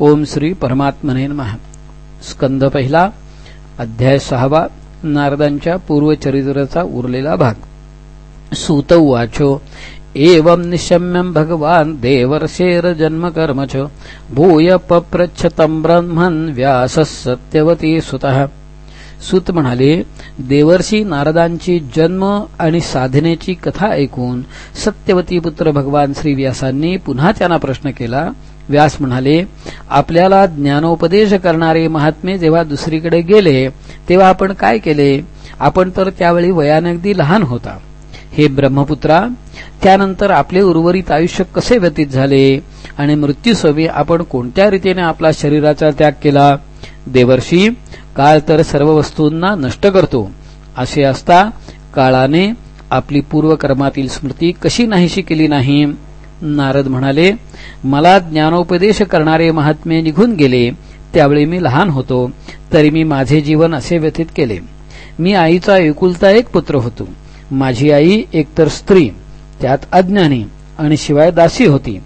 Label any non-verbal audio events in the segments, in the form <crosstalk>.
ओम श्री परमात्मने महा स्कंद पहिला अध्याय सहावा नारदांच्या पूर्वचरित्राचा उरलेला भाग. सूत वाचो एवं निशम्यं भगवान देवर्षेर जन्म कर्म च भूय पप्रच्छतं ब्रह्मन् व्यासः सत्यवती सुतः. सूत म्हणाले देवर्षी नारदांची जन्म आणि साधनेची कथा ऐकून सत्यवती पुत्र भगवान श्री व्यासांनी पुन्हा त्यांना प्रश्न केला व्यास म्हणाले आपल्याला ज्ञानोपदेश करणारे महात्मे जेव्हा दुसरीकडे गेले तेव्हा आपण काय केले? आपण तर त्यावेळी वयाने अगदी लहान होता. हे ब्रह्मपुत्रा त्यानंतर आपले उर्वरित आयुष्य कसे व्यतीत झाले? आणि मृत्यूसवी आपण कोणत्या रीतीने आपला शरीराचा त्याग केला? देवर्षी काळ तर सर्व वस्तूंना नष्ट करतो. असे असता काळाने आपली पूर्वकर्मातील स्मृती कशी नाहीशी केली नाही? नारद म्हणाले मला ज्ञानोपदेश करणारे महात्मे निघून गेले त्यावेळी मी लहान होतो तरी मी माझे जीवन असे व्यतीत केले. मी आईचा एकुलता एक पुत्र होतो. माझी आई एकतर स्त्री त्यात अज्ञानी आणि शिवाय दासी होती.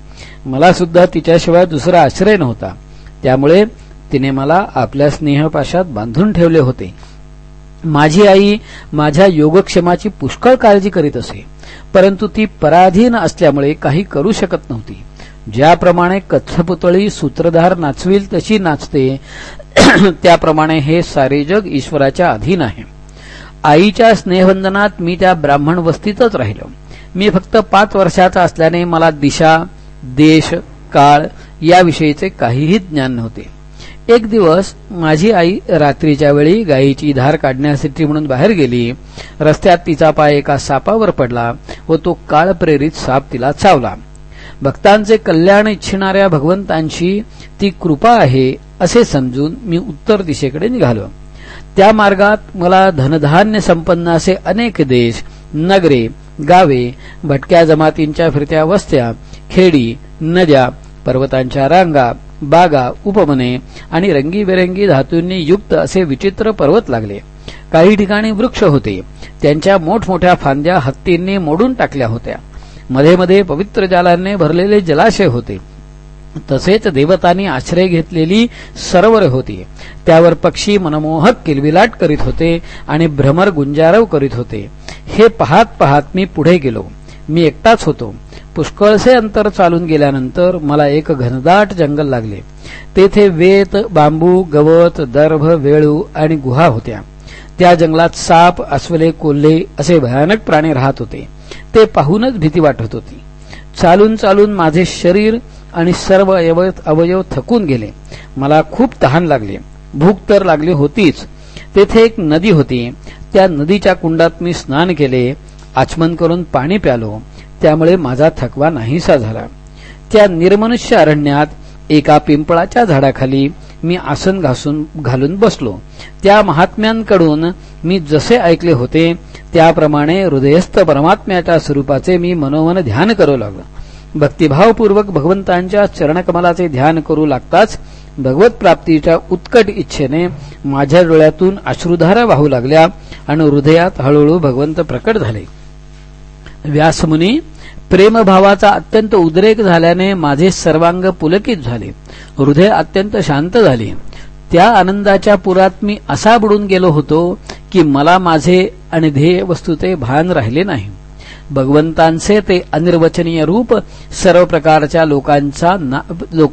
मला सुद्धा तिच्याशिवाय दुसरा आश्रय नव्हता. त्यामुळे तिने मला आपल्या स्नेहपाशात बांधून ठेवले होते. माझी आई माझ्या योगक्षेमाची पुष्कळ काळजी करीत असे परंतु ती पराधीन असल्यामुळे काही करू शकत नव्हती. ज्याप्रमाणे कच्छपुतळी सूत्रधार नाचविल तशी नाचते <clears throat> त्याप्रमाणे हे सारे जग ईश्वराच्या अधीन आहे. आईच्या स्नेहवंदनात मी त्या ब्राह्मण वस्तीतच राहिलो. मी फक्त पाच वर्षाचा असल्याने मला दिशा देश काळ याविषयीचे काहीही ज्ञान नव्हते. एक दिवस माझी आई रात्रीच्या वेळी गायीची धार काढण्यासाठी म्हणून बाहेर गेली. रस्त्यात तिचा पाय एका सापावर पडला व तो काळ प्रेरित साप तिला चावला. भक्तांचे कल्याण इच्छिणाऱ्या भगवंतांची ती कृपा आहे असे समजून मी उत्तर दिशेकडे निघालो. त्या मार्गात मला धनधान्य संपन्न असे अनेक देश नगरे गावे भटक्या जमातींच्या फिरत्या वस्त्या खेडी नद्या पर्वतांच्या रांगा बागा उपमने आणि रंगीबेरंगी धातूंनी युक्त असे विचित्र पर्वत लागले. काही ठिकाणी वृक्ष होते. त्यांच्या मोठमोठ्या फांद्या हत्तींनी मोडून टाकल्या होत्या. मध्ये मध्ये पवित्र जालांनी भरलेले जलाशय होते. तसेच देवतांनी आश्रय घेतलेली सरोवर होती. त्यावर पक्षी मनमोहक किलबिलाट करीत होते आणि भ्रमर गुंजारव करीत होते. हे पाहत पाहत मी पुढे गेलो. मी एकटाच होतो. पुष्कळसे अंतर चालून गेल्यानंतर मला एक घनदाट जंगल लागले. तेथे वेत बांबू गवत दर्भ वेळू आणि गुहा होत्या. त्या जंगलात साप अस्वले कोल्हे असे भयानक प्राणी राहत होते. ते पाहूनच भीती वाटत होती. चालून चालून माझे शरीर आणि सर्व अवयव थकून गेले. मला खूप तहान लागले. भूक तर लागली होतीच. तेथे एक नदी होती. त्या नदीच्या कुंडात मी स्नान केले. आचमन करून पाणी प्यालो. त्यामुळे माझा थकवा नाहीसा झाला. त्या निर्मनुष्य अरण्यात एका पिंपळाच्या झाडाखाली मी आसन घासून घालून बसलो. त्या महात्म्यांकडून मी जसे ऐकले होते त्याप्रमाणे हृदयस्थ परमात्म्याच्या स्वरूपाचे मी मनोमन ध्यान करू लागलो. भक्तिभावपूर्वक भगवंतांच्या चरणकमलाचे ध्यान करू लागताच भगवत प्राप्तीच्या उत्कट इच्छेने माझ्या डोळ्यातून अश्रुधारा वाहू लागल्या आणि हृदयात हळूहळू भगवंत प्रकट झाले. व्यासमुनी प्रेमभावाचा अत्यंत उद्रेक झाल्याने माझे सर्वांग पुलकित झाले. हृदय अत्यंत शांत झाले. त्या आनंदाच्या पुरात मी असा बुडून गेलो होतो की मला माझे आणि ध्येय वस्तूचे भान राहिले नाही. भगवंतांचे ते अनिर्वचनीय रूप सर्व प्रकारच्या लोकांचा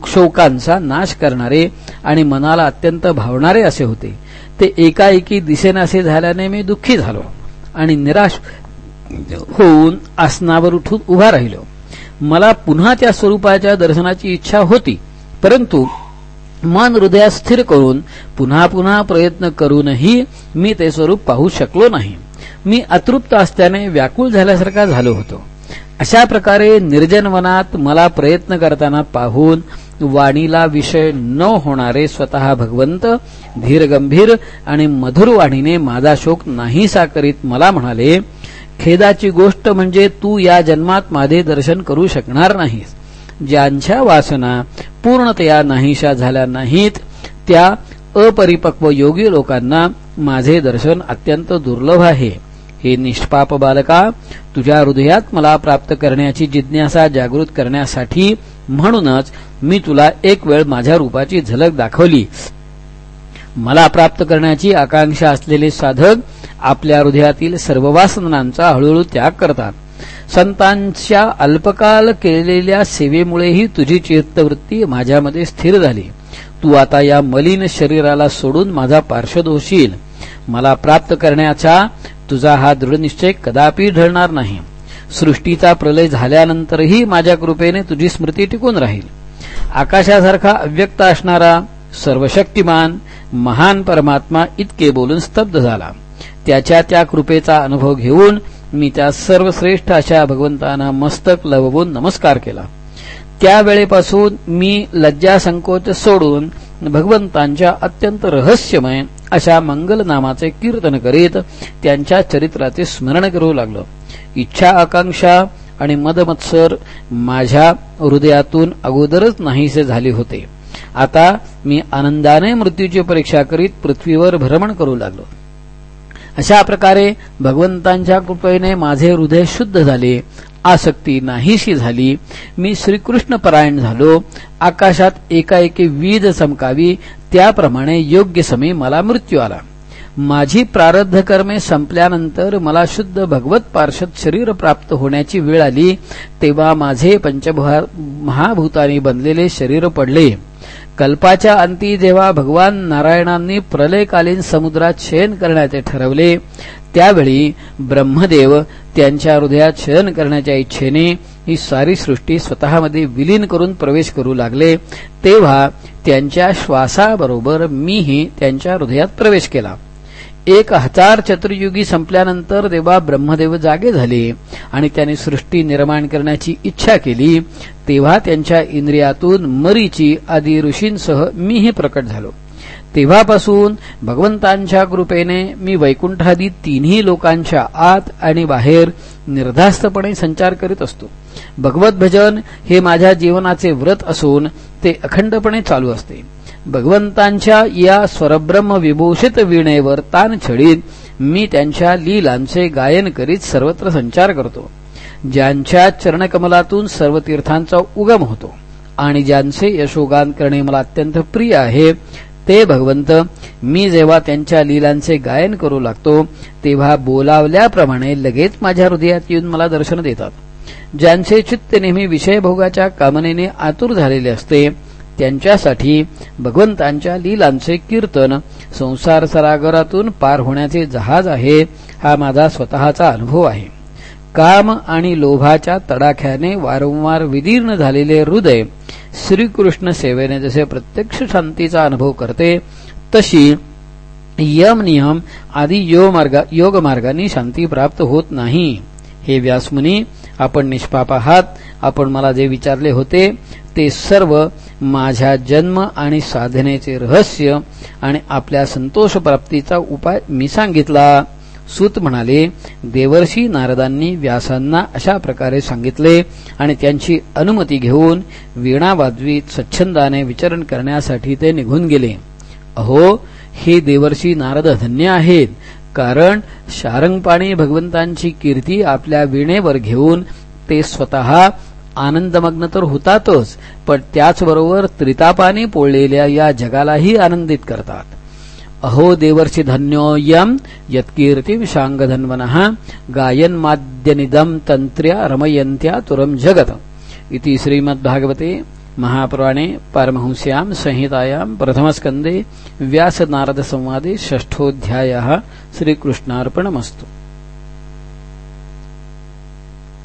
शोकांचा नाश करणारे आणि मनाला अत्यंत भावणारे असे होते. ते एकाएकी दिसेनासे झाल्याने मी दुःखी झालो आणि निराश होऊन आसनावर उठून उभा राहिलो. मला पुन्हा त्या स्वरूपाच्या दर्शनाची इच्छा होती परंतु मन हृदयात स्थिर करून पुन्हा पुन्हा प्रयत्न करूनही मी ते स्वरूप पाहू शकलो नाही. मी अतृप्त असल्याने व्याकुळ झाल्यासारखा झालो होतो. अशा प्रकारे निर्जन वनात मला प्रयत्न करताना पाहून वाणीला विषय न होणारे स्वतः भगवंत धीरगंभीर आणि मधुर वाणीने माझा शोक नाहीसा करीत मला म्हणाले खेदाची गोष्ट म्हणजे तू या जन्मात माझे दर्शन करू शकणार नाहीस. ज्यांच्या वासना पूर्णतया नाहीशा झाल्या नाहीत त्या अपरिपक्व योगी लोकांना माझे दर्शन अत्यंत दुर्लभ आहे. हे निष्पाप बालका तुझ्या हृदयात मला प्राप्त करण्याची जिज्ञासा जागृत करण्यासाठी म्हणूनच मी तुला एक वेळ माझ्या रूपाची झलक दाखवली. मला प्राप्त करण्याची आकांक्षा असलेले साधक आपल्या हृदयातील सर्व वासनांचा हळूहळू त्याग करतात. संतांच्या अल्पकाल केलेल्या सेवेमुळेही तुझी चित्तवृत्ती माझ्यामध्ये स्थिर झाली. तू आता या मलिन शरीराला सोडून माझा पार्श्वद होशील मला प्राप्त करण्याचा तुझा हा दृढनिश्चय कदापि ढळणार नाही. सृष्टीचा प्रलय झाल्यानंतरही माझ्या कृपेने तुझी स्मृती टिकून राहील. आकाशासारखा अव्यक्त असणारा सर्वशक्तिमान महान परमात्मा इतके बोलून स्तब्ध झाला. त्याच्या त्या कृपेचा अनुभव घेऊन मी त्या सर्वश्रेष्ठ अशा भगवंतांना मस्तक लवबून नमस्कार केला. त्यावेळेपासून मी लज्जा संकोच सोडून भगवंतांच्या अत्यंत रहस्यमय अशा मंगल नामाचे कीर्तन करीत त्यांच्या चरित्राचे स्मरण करू लागलो. इच्छा आकांक्षा आणि मदमत्सर माझ्या हृदयातून अगोदरच नाहीसे झाले होते. आता मी आनंदाने मृत्यूची परीक्षा करीत पृथ्वीवर भ्रमण करू लागलो. अशा प्रकारे भगवंतांच्या कृपेने माझे हृदय शुद्ध झाले आसक्ती नाहीशी झाली. मी श्रीकृष्ण परायण झालो. आकाशात एकाएकी वीज चमकावी त्याप्रमाणे योग्य समय मला मृत्यू आला. माझी प्रारब्ध कर्मे संपल्यानंतर मला शुद्ध भगवत पार्षद शरीर प्राप्त होण्याची वेळ आली. तेव्हा माझे महाभूतानी बनलेले शरीर पडले. कल्पाच्या अंती जेव्हा भगवान नारायणांनी प्रलयकालीन समुद्रात शयन करण्याचे ठरवले त्यावेळी ब्रह्मदेव त्यांच्या हृदयात शयन करण्याच्या इच्छेने ही सारी सृष्टी स्वतःमध्ये विलीन करून प्रवेश करू लागले. तेव्हा त्यांच्या श्वासाबरोबर मीही त्यांच्या हृदयात प्रवेश केला. एक हजार चतुर्युगी संपल्यानंतर देवा ब्रह्मदेव जागे झाले आणि त्यांनी सृष्टी निर्माण करण्याची इच्छा केली तेव्हा त्यांच्या इंद्रियातून मरीची आदी ऋषींसह मीही प्रकट झालो. तेव्हापासून भगवंतांच्या कृपेने मी वैकुंठादी तिन्ही लोकांच्या आत आणि बाहेर निर्धास्तपणे संचार करीत असतो. भगवत भजन हे माझ्या जीवनाचे व्रत असून ते अखंडपणे चालू असते. भगवंतांच्या या स्वरब्रह्म विभूषित वीणेवर तान छडीत मी त्यांच्या लीलांचे गायन करीत सर्वत्र संचार करतो. ज्यांच्या चरणकमलातून सर्व तीर्थांचा उगम होतो आणि ज्यांचे यशोगान करणे मला अत्यंत प्रिय आहे ते भगवंत मी जेव्हा त्यांच्या लीलांचे गायन करू लागतो तेव्हा बोलावल्याप्रमाणे लगेच माझ्या हृदयात येऊन मला दर्शन देतात. ज्यांचे चित्त नेहमी विषयभोगाच्या कामनेने आतुर झालेले असते त्यांच्यासाठी भगवंतांच्या लीलांचे कीर्तन संसार सरागरातून पार होण्याचे जहाज आहे हा माझा स्वतःचा अनुभव आहे. काम आणि लोभाच्या तडाख्याने वारंवार विदीर्ण झालेले हृदय श्रीकृष्ण सेवेने जसे प्रत्यक्ष शांतीचा अनुभव करते तशी यम नियम आदी योग मार्गाने शांती प्राप्त होत नाही. हे व्यासमुनी आपण निष्पाप आहात आपण मला जे विचारले होते ते सर्व माझ्या जन्म आणि साधनेचे रहस्य आणि आपल्या संतोष प्राप्तीचा उपाय मी सांगितला. सूत म्हणाले देवर्षी नारदांनी व्यासांना अशा प्रकारे सांगितले आणि त्यांची अनुमती घेऊन वीणा वाजवीत स्वच्छंदाने विचरण करण्यासाठी ते निघून गेले. अहो हे देवर्षी नारद धन्य आहेत कारण शारंगपाणी भगवंतांची कीर्ती आपल्या वीणेवर घेऊन ते स्वतः आनंदमग्न तर होतातच पण त्याचबरोबर त्रितापाने पोळलेल्या या जगालाही आनंदित करतात. अहो देवर्षि धन्योऽयम् यत्कीर्तिविशाङ्गधन्वनः गायन्माद्यनिदम् तन्त्र्या रमयन्त्या तुरम जगत। इति श्रीमद्भागवते महापुराणे पारमहंस्याम् संहितायां प्रथमस्कन्दे व्यासनारदसंवादे षष्ठोऽध्यायः श्रीकृष्णार्पणमस्तु।